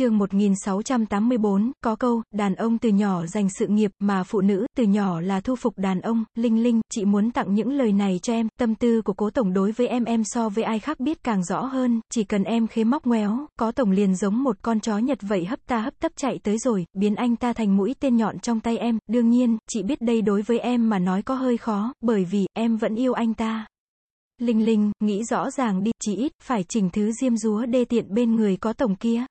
chương 1684, có câu, đàn ông từ nhỏ dành sự nghiệp, mà phụ nữ, từ nhỏ là thu phục đàn ông, Linh Linh, chị muốn tặng những lời này cho em, tâm tư của cố tổng đối với em em so với ai khác biết càng rõ hơn, chỉ cần em khế móc ngoéo, có tổng liền giống một con chó nhật vậy hấp ta hấp tấp chạy tới rồi, biến anh ta thành mũi tên nhọn trong tay em, đương nhiên, chị biết đây đối với em mà nói có hơi khó, bởi vì, em vẫn yêu anh ta. Linh Linh, nghĩ rõ ràng đi, chỉ ít, phải chỉnh thứ diêm dúa đê tiện bên người có tổng kia.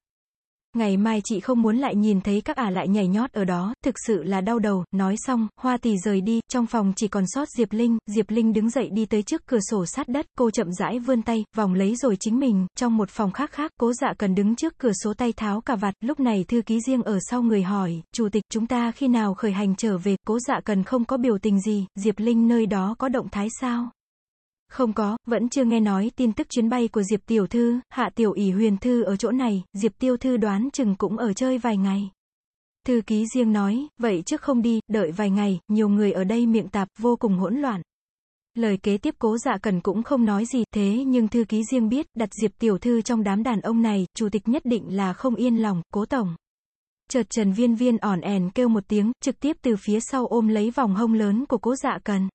Ngày mai chị không muốn lại nhìn thấy các ả lại nhảy nhót ở đó, thực sự là đau đầu, nói xong, hoa tỷ rời đi, trong phòng chỉ còn sót Diệp Linh, Diệp Linh đứng dậy đi tới trước cửa sổ sát đất, cô chậm rãi vươn tay, vòng lấy rồi chính mình, trong một phòng khác khác, cố dạ cần đứng trước cửa số tay tháo cả vặt, lúc này thư ký riêng ở sau người hỏi, chủ tịch chúng ta khi nào khởi hành trở về, cố dạ cần không có biểu tình gì, Diệp Linh nơi đó có động thái sao? Không có, vẫn chưa nghe nói tin tức chuyến bay của Diệp Tiểu Thư, Hạ Tiểu ỷ Huyền Thư ở chỗ này, Diệp Tiêu Thư đoán chừng cũng ở chơi vài ngày. Thư ký riêng nói, vậy trước không đi, đợi vài ngày, nhiều người ở đây miệng tạp, vô cùng hỗn loạn. Lời kế tiếp cố dạ cần cũng không nói gì, thế nhưng thư ký riêng biết, đặt Diệp Tiểu Thư trong đám đàn ông này, chủ tịch nhất định là không yên lòng, cố tổng. Chợt Trần Viên Viên ỏn ẻn kêu một tiếng, trực tiếp từ phía sau ôm lấy vòng hông lớn của cố dạ cần.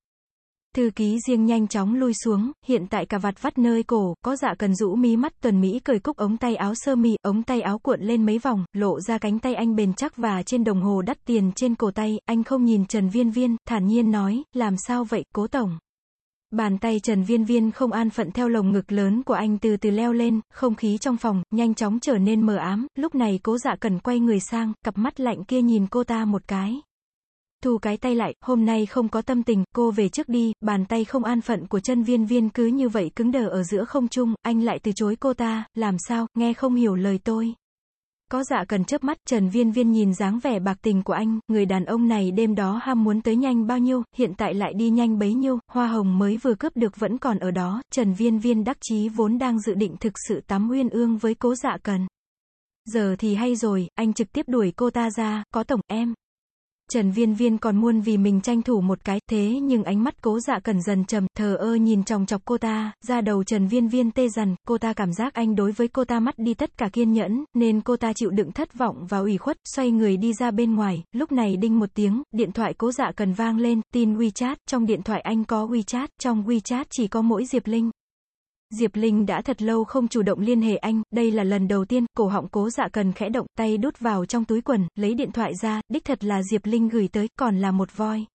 Thư ký riêng nhanh chóng lui xuống, hiện tại cả vặt vắt nơi cổ, có dạ cần rũ mí mắt tuần Mỹ cởi cúc ống tay áo sơ mi, ống tay áo cuộn lên mấy vòng, lộ ra cánh tay anh bền chắc và trên đồng hồ đắt tiền trên cổ tay, anh không nhìn Trần Viên Viên, thản nhiên nói, làm sao vậy, cố tổng. Bàn tay Trần Viên Viên không an phận theo lồng ngực lớn của anh từ từ leo lên, không khí trong phòng, nhanh chóng trở nên mờ ám, lúc này cố dạ cần quay người sang, cặp mắt lạnh kia nhìn cô ta một cái. Thu cái tay lại, hôm nay không có tâm tình, cô về trước đi, bàn tay không an phận của chân viên viên cứ như vậy cứng đờ ở giữa không trung, anh lại từ chối cô ta, làm sao, nghe không hiểu lời tôi. Có dạ cần chớp mắt, Trần Viên Viên nhìn dáng vẻ bạc tình của anh, người đàn ông này đêm đó ham muốn tới nhanh bao nhiêu, hiện tại lại đi nhanh bấy nhiêu, hoa hồng mới vừa cướp được vẫn còn ở đó, Trần Viên Viên đắc chí vốn đang dự định thực sự tắm uyên ương với cố dạ cần. Giờ thì hay rồi, anh trực tiếp đuổi cô ta ra, có tổng, em. Trần Viên Viên còn muôn vì mình tranh thủ một cái, thế nhưng ánh mắt cố dạ cần dần trầm, thờ ơ nhìn trong chọc cô ta, ra đầu Trần Viên Viên tê dần, cô ta cảm giác anh đối với cô ta mất đi tất cả kiên nhẫn, nên cô ta chịu đựng thất vọng và ủy khuất, xoay người đi ra bên ngoài, lúc này đinh một tiếng, điện thoại cố dạ cần vang lên, tin WeChat, trong điện thoại anh có WeChat, trong WeChat chỉ có mỗi Diệp Linh. Diệp Linh đã thật lâu không chủ động liên hệ anh, đây là lần đầu tiên, cổ họng cố dạ cần khẽ động, tay đút vào trong túi quần, lấy điện thoại ra, đích thật là Diệp Linh gửi tới, còn là một voi.